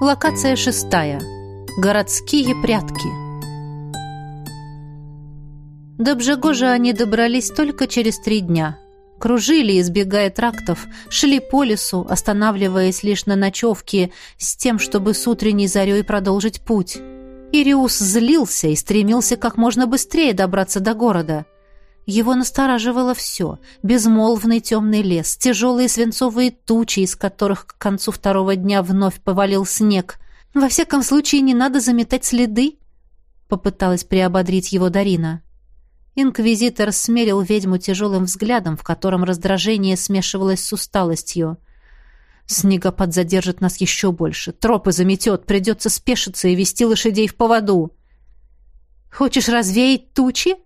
Локация шестая. Городские прятки. До Бжегожа они добрались только через три дня. Кружили, избегая трактов, шли по лесу, останавливаясь лишь на ночевке, с тем, чтобы с утренней зарей продолжить путь. Ириус злился и стремился как можно быстрее добраться до города – его настораживало все. Безмолвный темный лес, тяжелые свинцовые тучи, из которых к концу второго дня вновь повалил снег. «Во всяком случае, не надо заметать следы», — попыталась приободрить его Дарина. Инквизитор смерил ведьму тяжелым взглядом, в котором раздражение смешивалось с усталостью. «Снегопад задержит нас еще больше. Тропы заметет, придется спешиться и вести лошадей в поводу». «Хочешь развеять тучи?»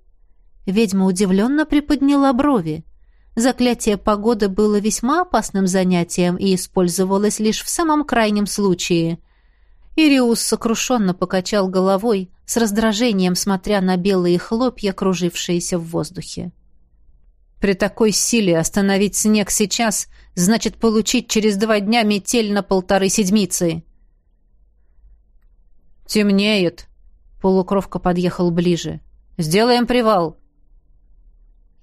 Ведьма удивленно приподняла брови. Заклятие погоды было весьма опасным занятием и использовалось лишь в самом крайнем случае. Ириус сокрушенно покачал головой, с раздражением смотря на белые хлопья, кружившиеся в воздухе. «При такой силе остановить снег сейчас значит получить через два дня метель на полторы седмицы». «Темнеет», — полукровка подъехал ближе. «Сделаем привал».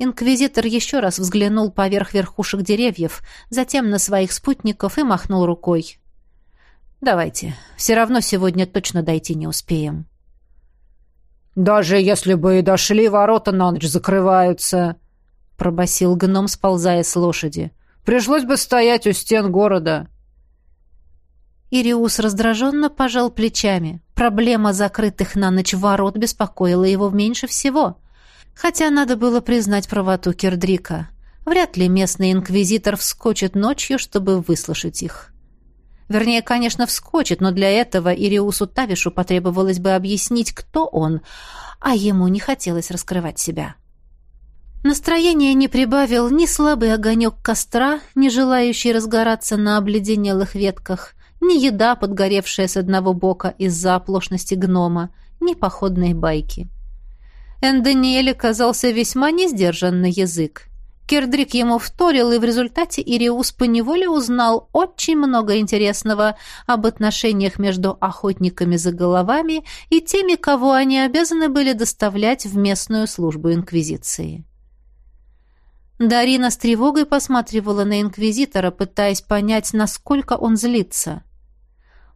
Инквизитор еще раз взглянул поверх верхушек деревьев, затем на своих спутников и махнул рукой. «Давайте. Все равно сегодня точно дойти не успеем». «Даже если бы и дошли, ворота на ночь закрываются», — пробасил гном, сползая с лошади. «Пришлось бы стоять у стен города». Ириус раздраженно пожал плечами. Проблема закрытых на ночь ворот беспокоила его меньше всего — Хотя надо было признать правоту Кирдрика. Вряд ли местный инквизитор вскочит ночью, чтобы выслушать их. Вернее, конечно, вскочит, но для этого Ириусу Тавишу потребовалось бы объяснить, кто он, а ему не хотелось раскрывать себя. Настроение не прибавил ни слабый огонек костра, не желающий разгораться на обледенелых ветках, ни еда, подгоревшая с одного бока из-за оплошности гнома, ни походные байки. Эндониэль оказался весьма несдержан на язык. Кирдрик ему вторил, и в результате Ириус поневоле узнал очень много интересного об отношениях между охотниками за головами и теми, кого они обязаны были доставлять в местную службу Инквизиции. Дарина с тревогой посматривала на Инквизитора, пытаясь понять, насколько он злится.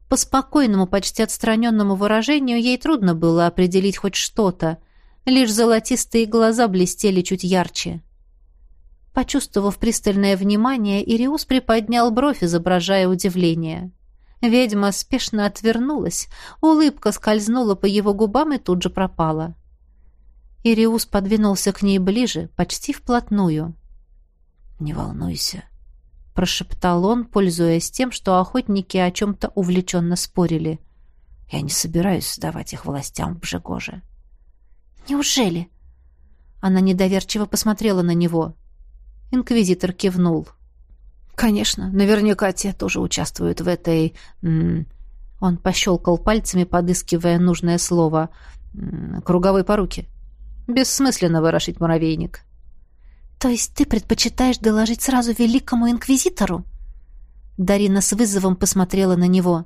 По спокойному, почти отстраненному выражению ей трудно было определить хоть что-то – Лишь золотистые глаза блестели чуть ярче. Почувствовав пристальное внимание, Ириус приподнял бровь, изображая удивление. Ведьма спешно отвернулась, улыбка скользнула по его губам и тут же пропала. Ириус подвинулся к ней ближе, почти вплотную. «Не волнуйся», — прошептал он, пользуясь тем, что охотники о чем-то увлеченно спорили. «Я не собираюсь сдавать их властям в Бжегоже». «Неужели?» Она недоверчиво посмотрела на него. Инквизитор кивнул. «Конечно, наверняка те тоже участвуют в этой...» Он пощелкал пальцами, подыскивая нужное слово. «Круговой поруки. Бессмысленно ворошить муравейник». «То есть ты предпочитаешь доложить сразу великому инквизитору?» Дарина с вызовом посмотрела на него.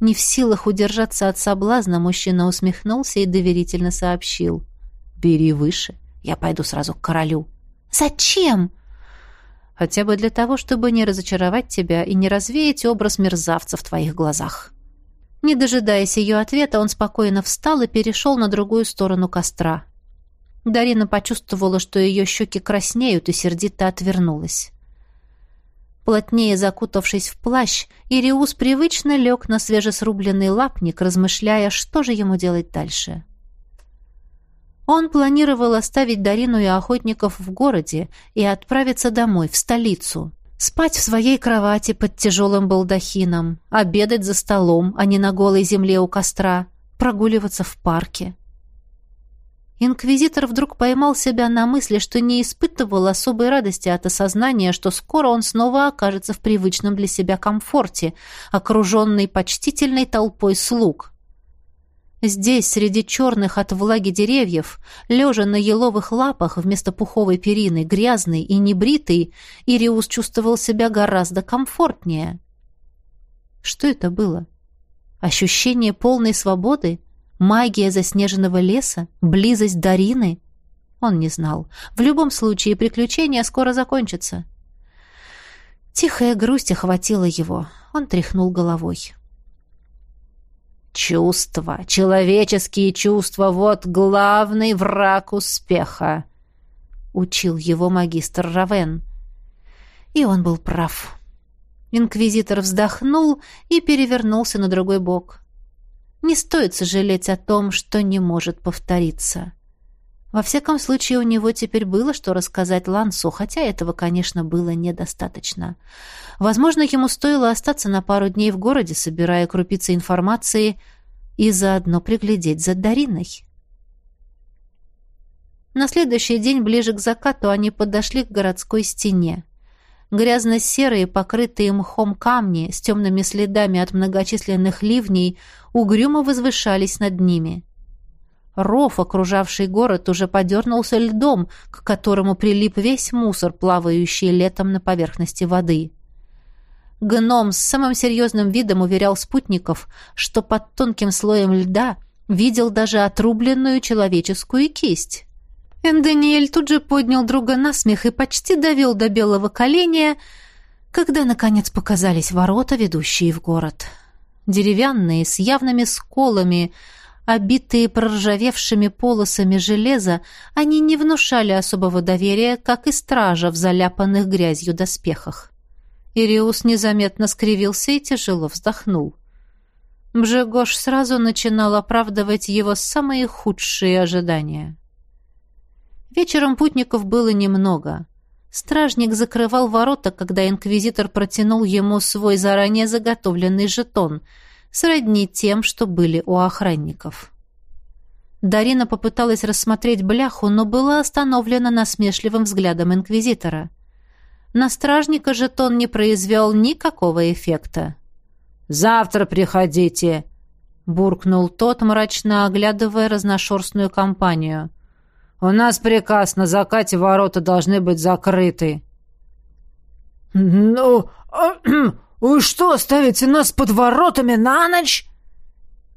Не в силах удержаться от соблазна, мужчина усмехнулся и доверительно сообщил. «Бери выше, я пойду сразу к королю». «Зачем?» «Хотя бы для того, чтобы не разочаровать тебя и не развеять образ мерзавца в твоих глазах». Не дожидаясь ее ответа, он спокойно встал и перешел на другую сторону костра. Дарина почувствовала, что ее щеки краснеют, и сердито отвернулась. Плотнее закутавшись в плащ, Ириус привычно лег на свежесрубленный лапник, размышляя, что же ему делать дальше. Он планировал оставить Дарину и охотников в городе и отправиться домой, в столицу. Спать в своей кровати под тяжелым балдахином, обедать за столом, а не на голой земле у костра, прогуливаться в парке. Инквизитор вдруг поймал себя на мысли, что не испытывал особой радости от осознания, что скоро он снова окажется в привычном для себя комфорте, окруженный почтительной толпой слуг. Здесь, среди черных от влаги деревьев, лежа на еловых лапах вместо пуховой перины, грязный и небритый, Ириус чувствовал себя гораздо комфортнее. Что это было? Ощущение полной свободы? Магия заснеженного леса? Близость Дарины? Он не знал. В любом случае, приключения скоро закончатся. Тихая грусть охватила его. Он тряхнул головой. Чувства, человеческие чувства — вот главный враг успеха, — учил его магистр Равен. И он был прав. Инквизитор вздохнул и перевернулся на другой бок. Не стоит сожалеть о том, что не может повториться. Во всяком случае, у него теперь было что рассказать Лансу, хотя этого, конечно, было недостаточно. Возможно, ему стоило остаться на пару дней в городе, собирая крупицы информации и заодно приглядеть за Дариной. На следующий день, ближе к закату, они подошли к городской стене. Грязно-серые, покрытые мхом камни с темными следами от многочисленных ливней угрюмо возвышались над ними. Ров, окружавший город, уже подернулся льдом, к которому прилип весь мусор, плавающий летом на поверхности воды. Гном с самым серьезным видом уверял спутников, что под тонким слоем льда видел даже отрубленную человеческую кисть. Эндониэль тут же поднял друга на смех и почти довел до белого коленя, когда, наконец, показались ворота, ведущие в город. Деревянные, с явными сколами, обитые проржавевшими полосами железа, они не внушали особого доверия, как и стража в заляпанных грязью доспехах. Ириус незаметно скривился и тяжело вздохнул. Бжегош сразу начинал оправдывать его самые худшие ожидания. Вечером путников было немного. Стражник закрывал ворота, когда инквизитор протянул ему свой заранее заготовленный жетон, сродни тем, что были у охранников. Дарина попыталась рассмотреть бляху, но была остановлена насмешливым взглядом инквизитора. На стражника жетон не произвел никакого эффекта. «Завтра приходите!» — буркнул тот, мрачно оглядывая разношерстную компанию. «У нас приказ, на закате ворота должны быть закрыты». «Ну, а, вы что, ставите нас под воротами на ночь?»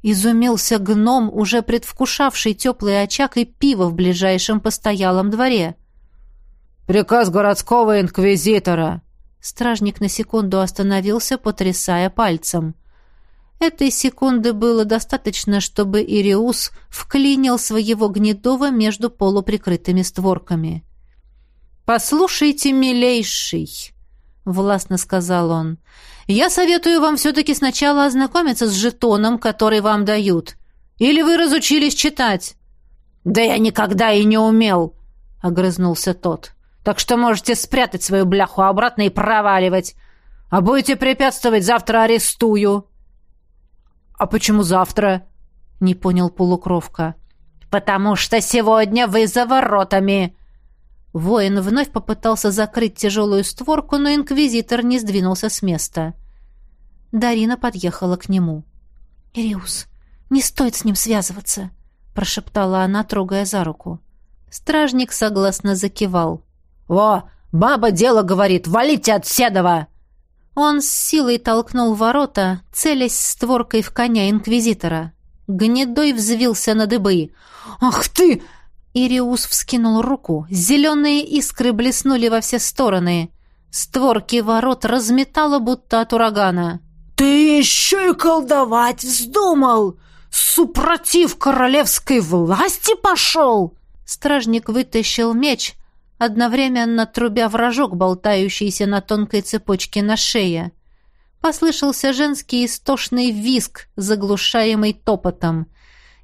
Изумился гном, уже предвкушавший теплый очаг и пиво в ближайшем постоялом дворе. «Приказ городского инквизитора». Стражник на секунду остановился, потрясая пальцем. Этой секунды было достаточно, чтобы Ириус вклинил своего гнедова между полуприкрытыми створками. «Послушайте, милейший!» — властно сказал он. «Я советую вам все-таки сначала ознакомиться с жетоном, который вам дают. Или вы разучились читать?» «Да я никогда и не умел!» — огрызнулся тот. «Так что можете спрятать свою бляху обратно и проваливать. А будете препятствовать, завтра арестую!» «А почему завтра?» — не понял полукровка. «Потому что сегодня вы за воротами!» Воин вновь попытался закрыть тяжелую створку, но инквизитор не сдвинулся с места. Дарина подъехала к нему. «Ириус, не стоит с ним связываться», — прошептала она, трогая за руку. Стражник согласно закивал. «Во, баба дело говорит, валите от седова!» Он с силой толкнул ворота, целясь створкой в коня инквизитора. Гнедой взвился на дыбы. «Ах ты!» Ириус вскинул руку. Зеленые искры блеснули во все стороны. Створки ворот разметало, будто от урагана. «Ты еще и колдовать вздумал! Супротив королевской власти пошел!» Стражник вытащил меч, одновременно трубя вражок, болтающийся на тонкой цепочке на шее. Послышался женский истошный визг, заглушаемый топотом.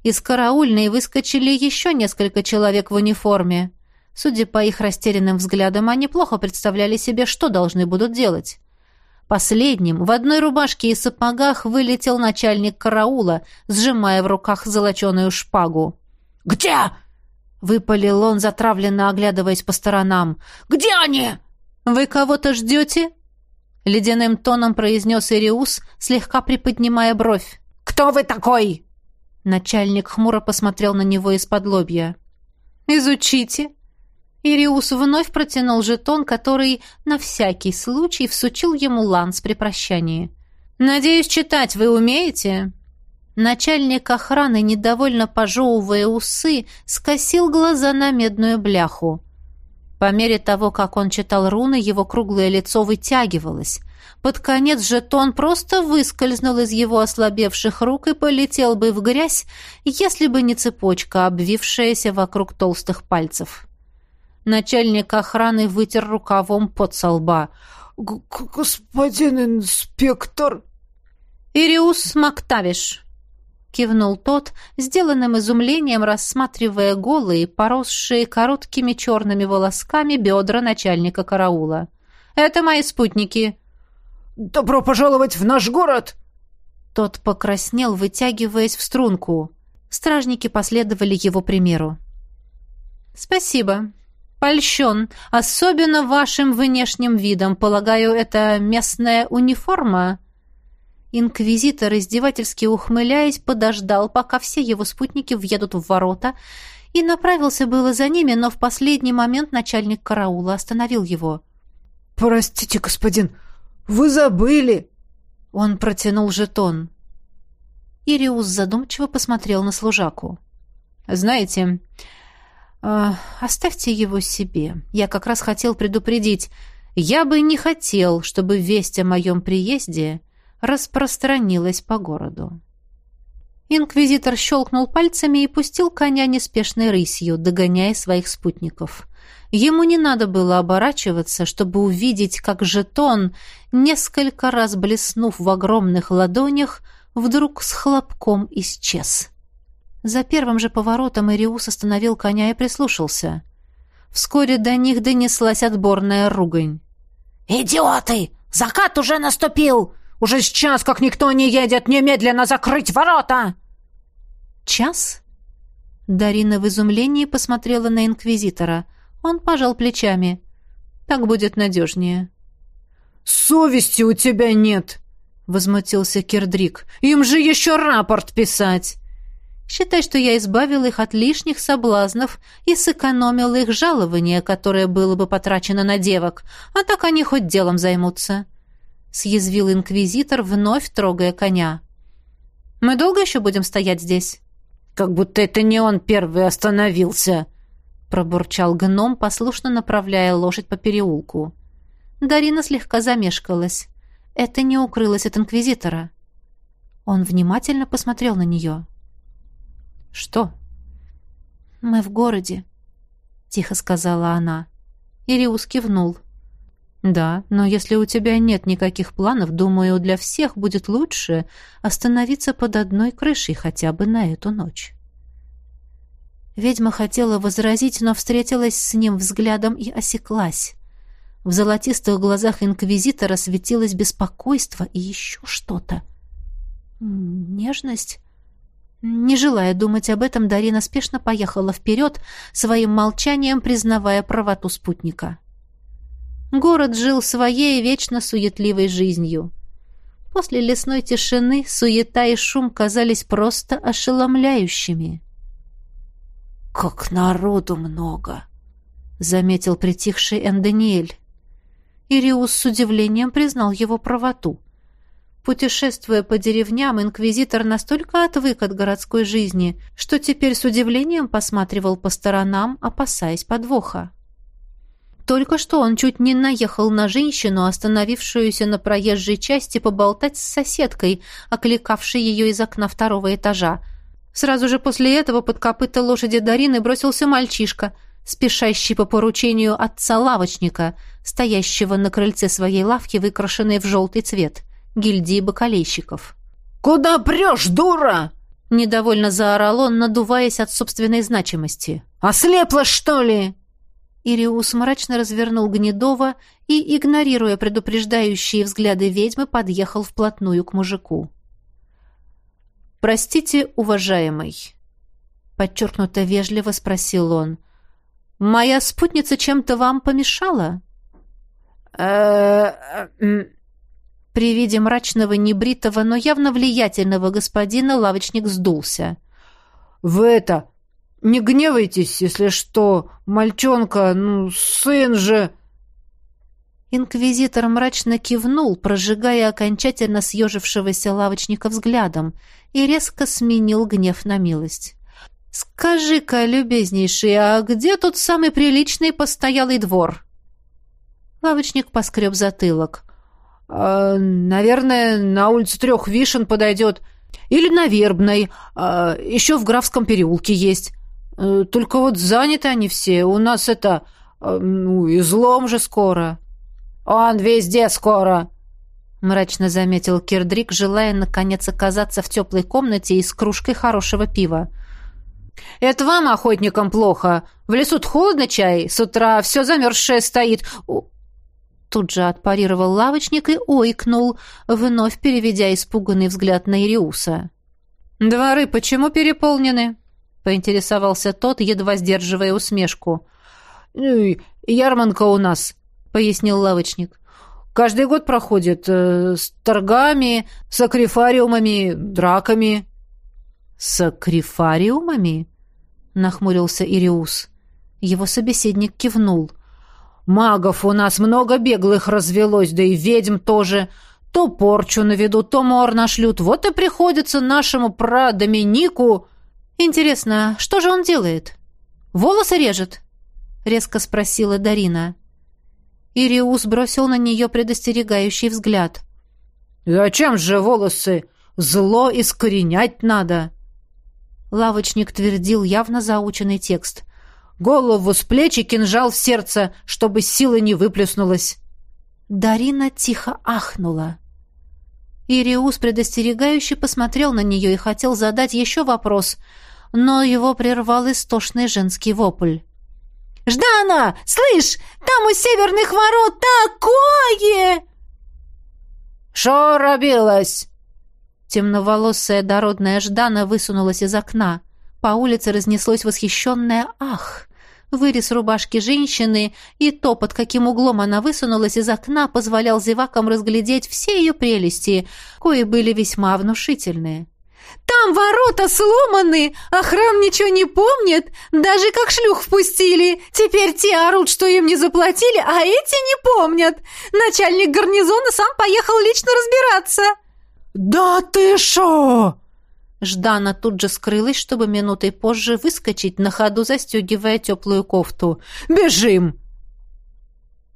Из караульной выскочили еще несколько человек в униформе. Судя по их растерянным взглядам, они плохо представляли себе, что должны будут делать. Последним в одной рубашке и сапогах вылетел начальник караула, сжимая в руках золоченую шпагу. «Где?» Выпалил он, затравленно оглядываясь по сторонам. «Где они?» «Вы кого-то ждете?» Ледяным тоном произнес Ириус, слегка приподнимая бровь. «Кто вы такой?» Начальник хмуро посмотрел на него из-под лобья. «Изучите». Ириус вновь протянул жетон, который на всякий случай всучил ему ланс при прощании. «Надеюсь, читать вы умеете?» Начальник охраны, недовольно пожевывая усы, скосил глаза на медную бляху. По мере того, как он читал руны, его круглое лицо вытягивалось. Под конец жетон просто выскользнул из его ослабевших рук и полетел бы в грязь, если бы не цепочка, обвившаяся вокруг толстых пальцев. Начальник охраны вытер рукавом под со лба. «Господин инспектор...» «Ириус Мактавиш», — кивнул тот, сделанным изумлением рассматривая голые, поросшие короткими черными волосками бедра начальника караула. «Это мои спутники». «Добро пожаловать в наш город!» Тот покраснел, вытягиваясь в струнку. Стражники последовали его примеру. «Спасибо. Польщен. Особенно вашим внешним видом. Полагаю, это местная униформа?» Инквизитор, издевательски ухмыляясь, подождал, пока все его спутники въедут в ворота, и направился было за ними, но в последний момент начальник караула остановил его. «Простите, господин, вы забыли!» Он протянул жетон. Ириус задумчиво посмотрел на служаку. «Знаете, э, оставьте его себе. Я как раз хотел предупредить. Я бы не хотел, чтобы весть о моем приезде распространилась по городу. Инквизитор щелкнул пальцами и пустил коня неспешной рысью, догоняя своих спутников. Ему не надо было оборачиваться, чтобы увидеть, как жетон, несколько раз блеснув в огромных ладонях, вдруг с хлопком исчез. За первым же поворотом Ириус остановил коня и прислушался. Вскоре до них донеслась отборная ругань. «Идиоты! Закат уже наступил! Уже сейчас, как никто не едет, немедленно закрыть ворота!» «Час?» Дарина в изумлении посмотрела на инквизитора. Он пожал плечами. «Так будет надежнее». «Совести у тебя нет!» — возмутился Кирдрик. «Им же еще рапорт писать!» «Считай, что я избавил их от лишних соблазнов и сэкономил их жалование, которое было бы потрачено на девок, а так они хоть делом займутся». — съязвил инквизитор, вновь трогая коня. «Мы долго еще будем стоять здесь?» «Как будто это не он первый остановился!» — пробурчал гном, послушно направляя лошадь по переулку. Дарина слегка замешкалась. Это не укрылось от инквизитора. Он внимательно посмотрел на нее. «Что?» «Мы в городе», — тихо сказала она. Ириус кивнул. «Да, но если у тебя нет никаких планов, думаю, для всех будет лучше остановиться под одной крышей хотя бы на эту ночь». Ведьма хотела возразить, но встретилась с ним взглядом и осеклась. В золотистых глазах инквизитора светилось беспокойство и еще что-то. Нежность? Не желая думать об этом, Дарина спешно поехала вперед, своим молчанием признавая правоту спутника. — Город жил своей вечно суетливой жизнью. После лесной тишины суета и шум казались просто ошеломляющими. «Как народу много!» — заметил притихший Эндониэль. Ириус с удивлением признал его правоту. Путешествуя по деревням, инквизитор настолько отвык от городской жизни, что теперь с удивлением посматривал по сторонам, опасаясь подвоха. Только что он чуть не наехал на женщину, остановившуюся на проезжей части поболтать с соседкой, окликавшей ее из окна второго этажа. Сразу же после этого под копыта лошади Дарины бросился мальчишка, спешащий по поручению отца-лавочника, стоящего на крыльце своей лавки, выкрашенной в желтый цвет, гильдии бакалейщиков. «Куда прешь, дура?» Недовольно заорал он, надуваясь от собственной значимости. «Ослепла, что ли?» Ириус мрачно развернул Гнедова и, игнорируя предупреждающие взгляды ведьмы, подъехал вплотную к мужику. «Простите, уважаемый», — подчеркнуто вежливо спросил он, — «моя спутница чем-то вам помешала?» При виде мрачного, небритого, но явно влиятельного господина лавочник сдулся. «Вы это... Не гневайтесь, если что, мальчонка, ну, сын же...» Инквизитор мрачно кивнул, прожигая окончательно съежившегося лавочника взглядом, и резко сменил гнев на милость. «Скажи-ка, любезнейший, а где тут самый приличный постоялый двор?» Лавочник поскреб затылок. «Э, «Наверное, на улицу трех вишен подойдет. Или на Вербной. Э, еще в Графском переулке есть. Э, только вот заняты они все. У нас это... Э, ну, излом же скоро». «Он везде скоро», — мрачно заметил Кирдрик, желая, наконец, оказаться в теплой комнате и с кружкой хорошего пива. «Это вам, охотникам, плохо. В лесу холодно чай, с утра все замерзшее стоит. Тут же отпарировал лавочник и ойкнул, вновь переведя испуганный взгляд на Ириуса. «Дворы почему переполнены?» — поинтересовался тот, едва сдерживая усмешку. «Ну, ярманка у нас», — пояснил лавочник. «Каждый год проходит э, с торгами, с акрифариумами, драками». «С акрифариумами?» — нахмурился Ириус. Его собеседник кивнул. Магов у нас много беглых развелось, да и ведьм тоже. То порчу наведу, то мор нашлют. Вот и приходится нашему прадоминику... Интересно, что же он делает? Волосы режет? Резко спросила Дарина. Ириус бросил на нее предостерегающий взгляд. «Зачем же волосы? Зло искоренять надо!» Лавочник твердил явно заученный текст. Голову с плеч и кинжал в сердце, чтобы сила не выплеснулась. Дарина тихо ахнула. Ириус предостерегающе посмотрел на нее и хотел задать еще вопрос, но его прервал истошный женский вопль. «Ждана! Слышь, там у северных ворот такое!» «Шо робилась?» Темноволосая дородная Ждана высунулась из окна. По улице разнеслось восхищенное «Ах!». Вырез рубашки женщины и то, под каким углом она высунулась из окна, позволял зевакам разглядеть все ее прелести, кои были весьма внушительные. «Там ворота сломаны, а храм ничего не помнит, даже как шлюх впустили. Теперь те орут, что им не заплатили, а эти не помнят. Начальник гарнизона сам поехал лично разбираться». «Да ты шо!» Ждана тут же скрылась, чтобы минутой позже выскочить, на ходу застегивая теплую кофту. «Бежим!»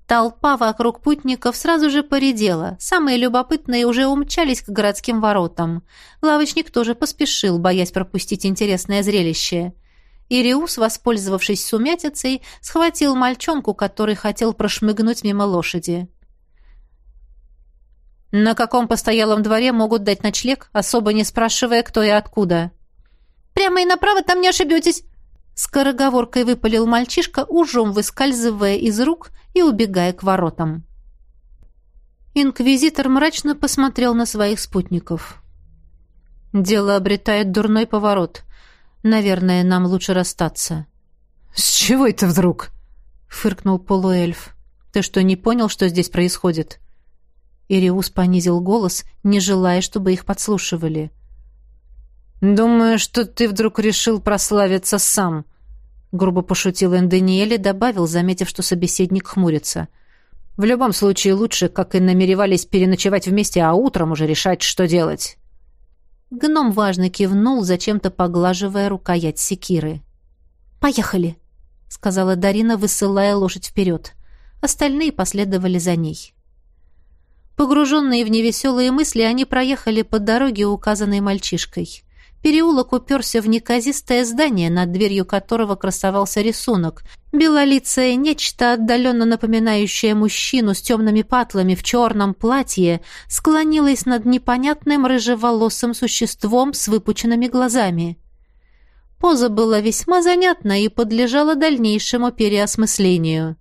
Толпа вокруг путников сразу же поредела. Самые любопытные уже умчались к городским воротам. Лавочник тоже поспешил, боясь пропустить интересное зрелище. Ириус, воспользовавшись сумятицей, схватил мальчонку, который хотел прошмыгнуть мимо лошади. На каком постоялом дворе могут дать ночлег, особо не спрашивая, кто и откуда? «Прямо и направо там не ошибетесь!» Скороговоркой выпалил мальчишка, ужом выскальзывая из рук и убегая к воротам. Инквизитор мрачно посмотрел на своих спутников. «Дело обретает дурной поворот. Наверное, нам лучше расстаться». «С чего это вдруг?» — фыркнул полуэльф. «Ты что, не понял, что здесь происходит?» Ириус понизил голос, не желая, чтобы их подслушивали. «Думаю, что ты вдруг решил прославиться сам», — грубо пошутил Эндониэль и добавил, заметив, что собеседник хмурится. «В любом случае лучше, как и намеревались переночевать вместе, а утром уже решать, что делать». Гном важно кивнул, зачем-то поглаживая рукоять секиры. «Поехали», — сказала Дарина, высылая лошадь вперед. Остальные последовали за ней. Погруженные в невеселые мысли, они проехали по дороге, указанной мальчишкой. Переулок уперся в неказистое здание, над дверью которого красовался рисунок. Белолицее нечто, отдаленно напоминающее мужчину с темными патлами в черном платье, склонилось над непонятным рыжеволосым существом с выпученными глазами. Поза была весьма занятна и подлежала дальнейшему переосмыслению.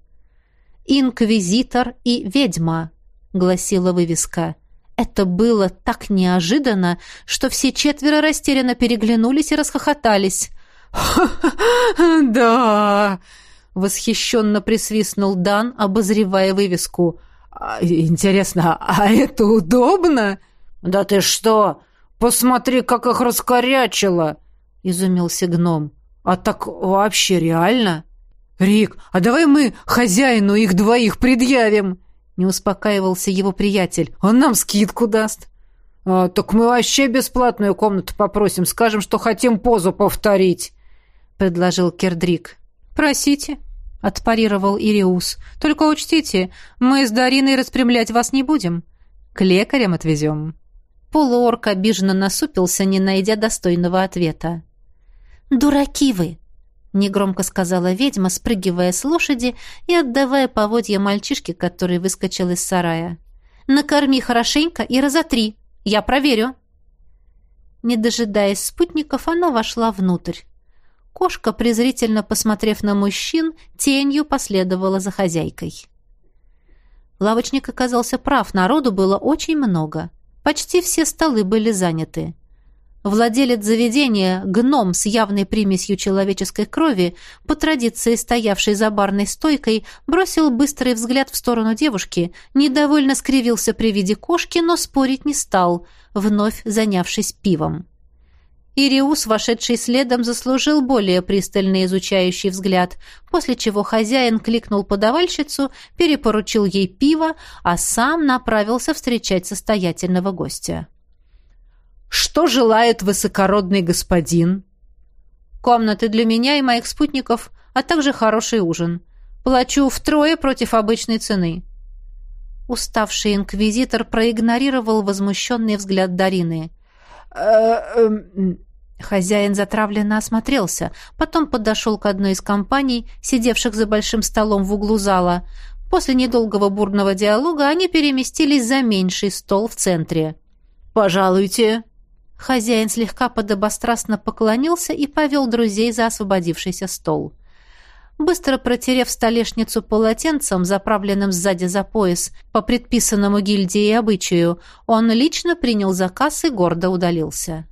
«Инквизитор и ведьма» гласила вывеска. Это было так неожиданно, что все четверо растерянно переглянулись и расхохотались. «Да!» — восхищенно присвистнул Дан, обозревая вывеску. «А, «Интересно, а это удобно?» «Да ты что! Посмотри, как их раскорячило!» — изумился гном. «А так вообще реально?» «Рик, а давай мы хозяину их двоих предъявим!» Не успокаивался его приятель. «Он нам скидку даст». А, «Так мы вообще бесплатную комнату попросим, скажем, что хотим позу повторить», — предложил Кердрик. «Просите», — отпарировал Ириус. «Только учтите, мы с Дариной распрямлять вас не будем. К лекарям отвезем». Полуорк обиженно насупился, не найдя достойного ответа. «Дураки вы!» — негромко сказала ведьма, спрыгивая с лошади и отдавая поводья мальчишке, который выскочил из сарая. «Накорми хорошенько и разотри!» Я проверю». Не дожидаясь спутников, она вошла внутрь. Кошка, презрительно посмотрев на мужчин, тенью последовала за хозяйкой. Лавочник оказался прав, народу было очень много. Почти все столы были заняты. Владелец заведения, гном с явной примесью человеческой крови, по традиции стоявший за барной стойкой, бросил быстрый взгляд в сторону девушки, недовольно скривился при виде кошки, но спорить не стал, вновь занявшись пивом. Ириус, вошедший следом, заслужил более пристальный изучающий взгляд, после чего хозяин кликнул подавальщицу, перепоручил ей пиво, а сам направился встречать состоятельного гостя. Что желает высокородный господин? Комнаты для меня и моих спутников, а также хороший ужин. Плачу втрое против обычной цены. Уставший инквизитор проигнорировал возмущенный взгляд Дарины. Э, эм, Хозяин затравленно осмотрелся, потом подошел к одной из компаний, сидевших за большим столом в углу зала. После недолгого бурного диалога они переместились за меньший стол в центре. «Пожалуйте», Хозяин слегка подобострастно поклонился и повел друзей за освободившийся стол. Быстро протерев столешницу полотенцем, заправленным сзади за пояс, по предписанному гильдии обычаю, он лично принял заказ и гордо удалился.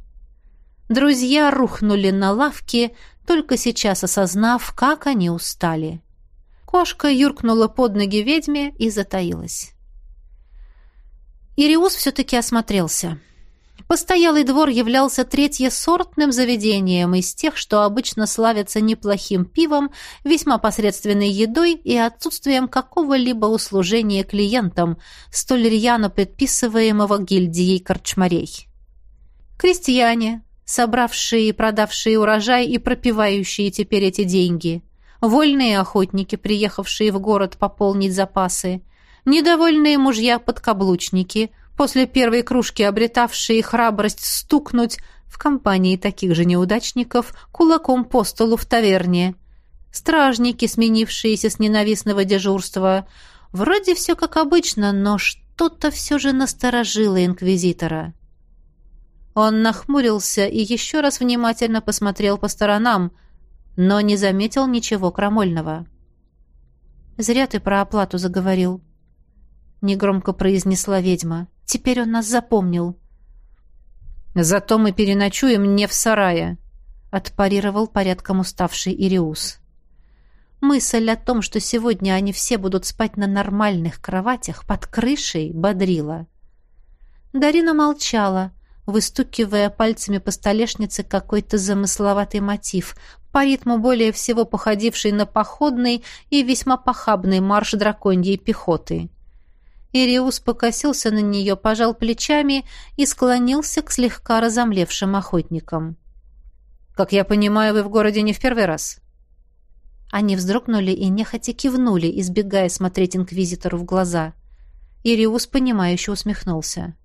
Друзья рухнули на лавке, только сейчас осознав, как они устали. Кошка юркнула под ноги ведьме и затаилась. Ириус все-таки осмотрелся. Постоялый двор являлся третьесортным заведением из тех, что обычно славятся неплохим пивом, весьма посредственной едой и отсутствием какого-либо услужения клиентам, столь рьяно предписываемого гильдией корчмарей. Крестьяне, собравшие и продавшие урожай и пропивающие теперь эти деньги, вольные охотники, приехавшие в город пополнить запасы, недовольные мужья-подкаблучники – после первой кружки обретавшие храбрость стукнуть в компании таких же неудачников кулаком по столу в таверне. Стражники, сменившиеся с ненавистного дежурства. Вроде все как обычно, но что-то все же насторожило инквизитора. Он нахмурился и еще раз внимательно посмотрел по сторонам, но не заметил ничего крамольного. «Зря ты про оплату заговорил», — негромко произнесла ведьма. Теперь он нас запомнил. Зато мы переночуем не в сарае, отпарировал порядком уставший Ириус. Мысль о том, что сегодня они все будут спать на нормальных кроватях под крышей, бодрила. Дарина молчала, выстукивая пальцами по столешнице какой-то замысловатый мотив, по ритму более всего походивший на походный и весьма похабный марш драконьей пехоты. Ириус покосился на нее, пожал плечами и склонился к слегка разомлевшим охотникам. «Как я понимаю, вы в городе не в первый раз?» Они вздрогнули и нехотя кивнули, избегая смотреть инквизитору в глаза. Ириус, понимающе усмехнулся.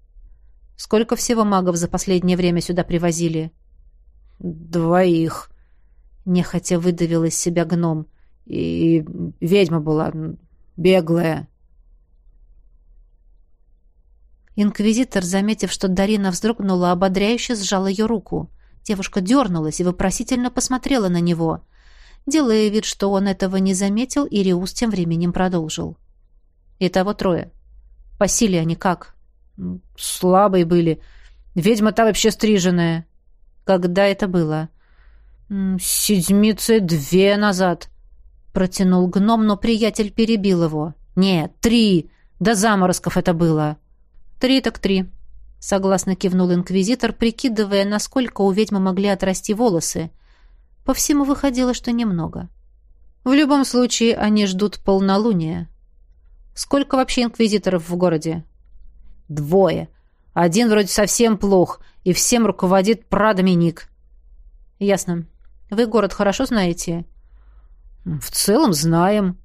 «Сколько всего магов за последнее время сюда привозили?» «Двоих», — нехотя выдавил из себя гном. «И ведьма была беглая». Инквизитор, заметив, что Дарина вздрогнула, ободряюще сжал ее руку. Девушка дернулась и вопросительно посмотрела на него. Делая вид, что он этого не заметил, Ириус тем временем продолжил. «Итого трое. По силе они как?» «Слабые были. Ведьма-то вообще стриженная». «Когда это было?» «Седмицы две назад», — протянул гном, но приятель перебил его. «Нет, три. До заморозков это было». «Три так три», — согласно кивнул инквизитор, прикидывая, насколько у ведьмы могли отрасти волосы. По всему выходило, что немного. В любом случае, они ждут полнолуния. Сколько вообще инквизиторов в городе? Двое. Один вроде совсем плох, и всем руководит прадоминик. Ясно. Вы город хорошо знаете? В целом знаем,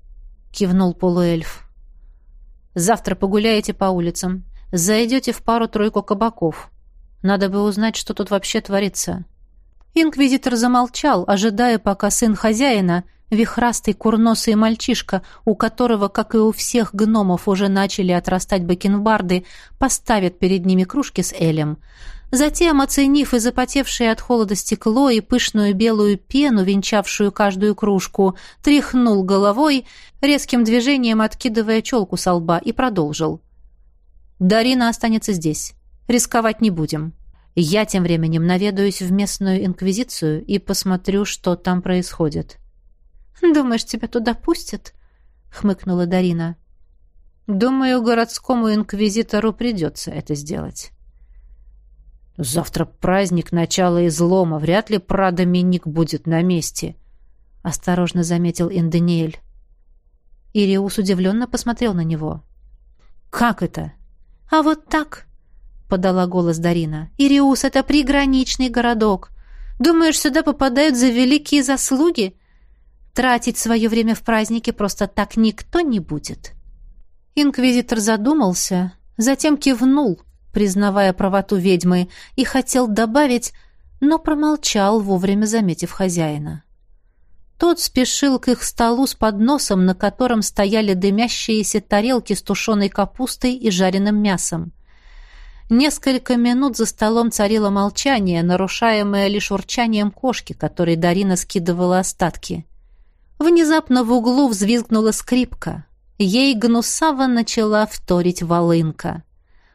кивнул полуэльф. Завтра погуляете по улицам. Зайдете в пару-тройку кабаков. Надо бы узнать, что тут вообще творится. Инквизитор замолчал, ожидая, пока сын хозяина, вихрастый курносый мальчишка, у которого, как и у всех гномов, уже начали отрастать бакенбарды, поставит перед ними кружки с элем. Затем, оценив и запотевшее от холода стекло и пышную белую пену, венчавшую каждую кружку, тряхнул головой, резким движением откидывая челку со лба, и продолжил. «Дарина останется здесь. Рисковать не будем. Я тем временем наведаюсь в местную инквизицию и посмотрю, что там происходит». «Думаешь, тебя туда пустят?» — хмыкнула Дарина. «Думаю, городскому инквизитору придется это сделать». «Завтра праздник начала излома. Вряд ли прадоминик будет на месте», — осторожно заметил Индениэль. Ириус удивленно посмотрел на него. «Как это?» «А вот так», — подала голос Дарина. «Ириус — это приграничный городок. Думаешь, сюда попадают за великие заслуги? Тратить свое время в празднике просто так никто не будет». Инквизитор задумался, затем кивнул, признавая правоту ведьмы, и хотел добавить, но промолчал, вовремя заметив хозяина. Тот спешил к их столу с подносом, на котором стояли дымящиеся тарелки с тушеной капустой и жареным мясом. Несколько минут за столом царило молчание, нарушаемое лишь урчанием кошки, которой Дарина скидывала остатки. Внезапно в углу взвизгнула скрипка. Ей гнусаво начала вторить волынка.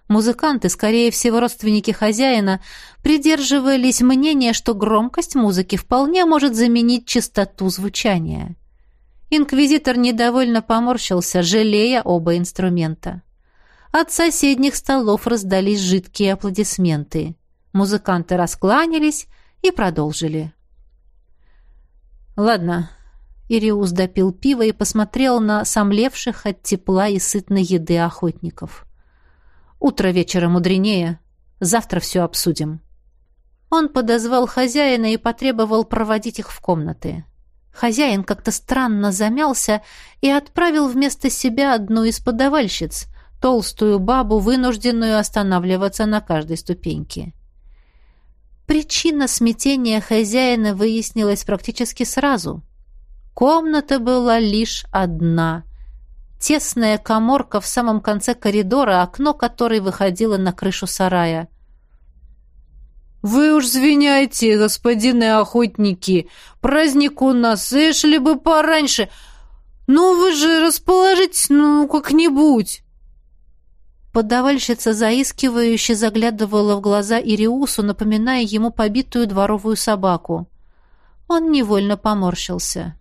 Музыканты, скорее всего, родственники хозяина, придерживались мнения, что громкость музыки вполне может заменить чистоту звучания. Инквизитор недовольно поморщился, жалея оба инструмента. От соседних столов раздались жидкие аплодисменты. Музыканты раскланялись и продолжили. «Ладно». Ириус допил пиво и посмотрел на сомлевших от тепла и сытной еды охотников. Утро вечера мудренее. Завтра все обсудим». Он подозвал хозяина и потребовал проводить их в комнаты. Хозяин как-то странно замялся и отправил вместо себя одну из подавальщиц, толстую бабу, вынужденную останавливаться на каждой ступеньке. Причина смятения хозяина выяснилась практически сразу. Комната была лишь одна — Тесная коморка в самом конце коридора, окно которой выходило на крышу сарая. «Вы уж звиняйте, господины охотники! Праздник у нас, эшли бы пораньше! Ну вы же расположитесь, ну, как-нибудь!» Подавальщица заискивающе заглядывала в глаза Ириусу, напоминая ему побитую дворовую собаку. Он невольно поморщился.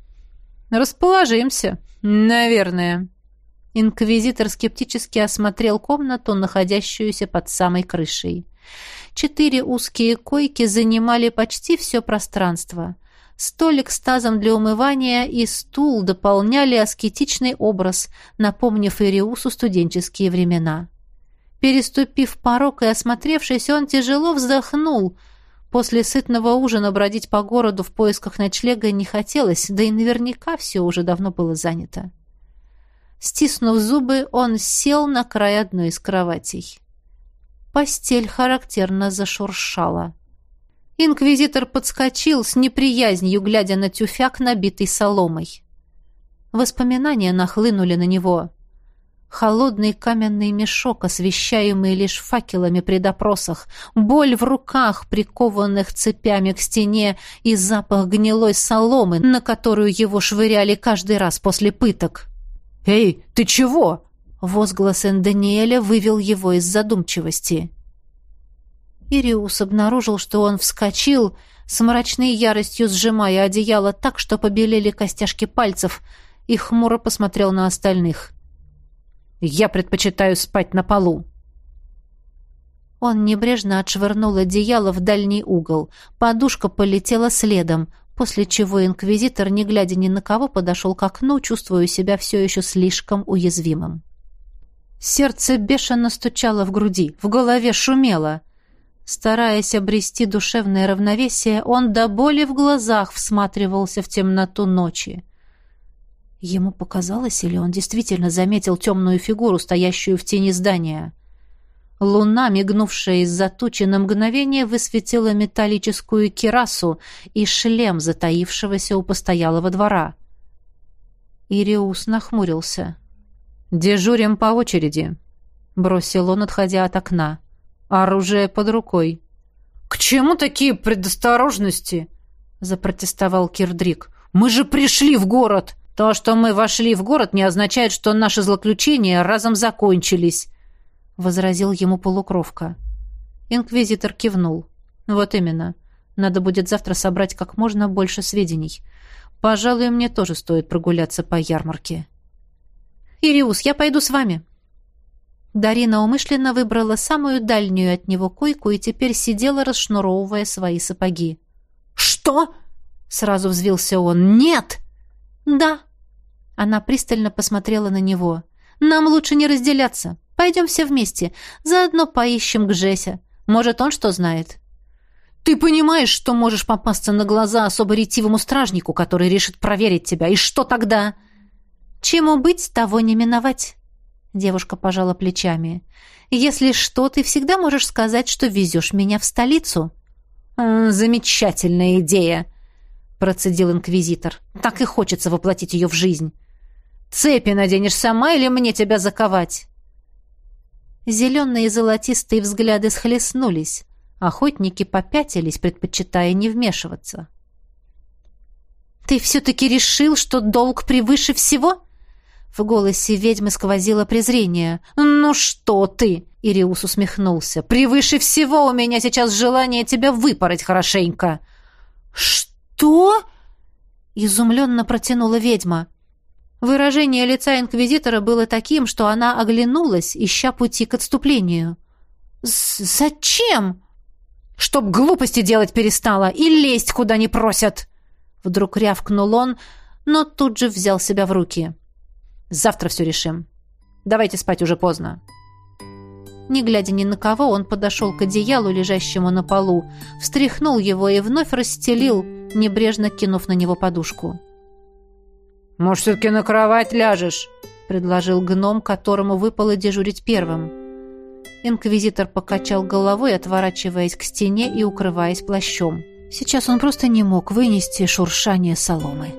«Расположимся, наверное». Инквизитор скептически осмотрел комнату, находящуюся под самой крышей. Четыре узкие койки занимали почти все пространство. Столик с тазом для умывания и стул дополняли аскетичный образ, напомнив Ириусу студенческие времена. Переступив порог и осмотревшись, он тяжело вздохнул. После сытного ужина бродить по городу в поисках ночлега не хотелось, да и наверняка все уже давно было занято. Стиснув зубы, он сел на край одной из кроватей. Постель характерно зашуршала. Инквизитор подскочил с неприязнью, глядя на тюфяк, набитый соломой. Воспоминания нахлынули на него. Холодный каменный мешок, освещаемый лишь факелами при допросах, боль в руках, прикованных цепями к стене, и запах гнилой соломы, на которую его швыряли каждый раз после пыток. «Эй, ты чего?» Возглас Эндониэля вывел его из задумчивости. Ириус обнаружил, что он вскочил, с мрачной яростью сжимая одеяло так, что побелели костяшки пальцев, и хмуро посмотрел на остальных. «Я предпочитаю спать на полу». Он небрежно отшвырнул одеяло в дальний угол. Подушка полетела следом после чего инквизитор, не глядя ни на кого, подошел к окну, чувствуя себя все еще слишком уязвимым. Сердце бешено стучало в груди, в голове шумело. Стараясь обрести душевное равновесие, он до боли в глазах всматривался в темноту ночи. Ему показалось, или он действительно заметил темную фигуру, стоящую в тени здания. Луна, мигнувшая из-за тучи на мгновение, высветила металлическую кирасу и шлем затаившегося у постоялого двора. Ириус нахмурился. «Дежурим по очереди», — бросил он, отходя от окна. «Оружие под рукой». «К чему такие предосторожности?» — запротестовал Кирдрик. «Мы же пришли в город!» «То, что мы вошли в город, не означает, что наши злоключения разом закончились», — возразил ему полукровка. Инквизитор кивнул. «Вот именно. Надо будет завтра собрать как можно больше сведений. Пожалуй, мне тоже стоит прогуляться по ярмарке». «Ириус, я пойду с вами». Дарина умышленно выбрала самую дальнюю от него койку и теперь сидела, расшнуровывая свои сапоги. «Что?» — сразу взвился он. «Нет!» «Да». Она пристально посмотрела на него. «Нам лучше не разделяться. Пойдем все вместе. Заодно поищем Гжеся. Может, он что знает?» «Ты понимаешь, что можешь попасться на глаза особо ретивому стражнику, который решит проверить тебя, и что тогда?» «Чему быть, того не миновать». Девушка пожала плечами. «Если что, ты всегда можешь сказать, что везешь меня в столицу». «Замечательная идея», — процедил инквизитор. «Так и хочется воплотить ее в жизнь. Цепи наденешь сама или мне тебя заковать?» Зеленые и золотистые взгляды схлестнулись. Охотники попятились, предпочитая не вмешиваться. «Ты все-таки решил, что долг превыше всего?» В голосе ведьмы сквозило презрение. «Ну что ты?» — Ириус усмехнулся. «Превыше всего у меня сейчас желание тебя выпороть хорошенько». «Что?» — изумленно протянула ведьма. Выражение лица инквизитора было таким, что она оглянулась, ища пути к отступлению. «Зачем?» «Чтоб глупости делать перестала и лезть, куда не просят!» Вдруг рявкнул он, но тут же взял себя в руки. Завтра все решим. Давайте спать уже поздно». Не глядя ни на кого, он подошел к одеялу, лежащему на полу, встряхнул его и вновь расстелил, небрежно кинув на него подушку. «Может, все-таки на кровать ляжешь?» — предложил гном, которому выпало дежурить первым. Инквизитор покачал головой, отворачиваясь к стене и укрываясь плащом. Сейчас он просто не мог вынести шуршание соломы.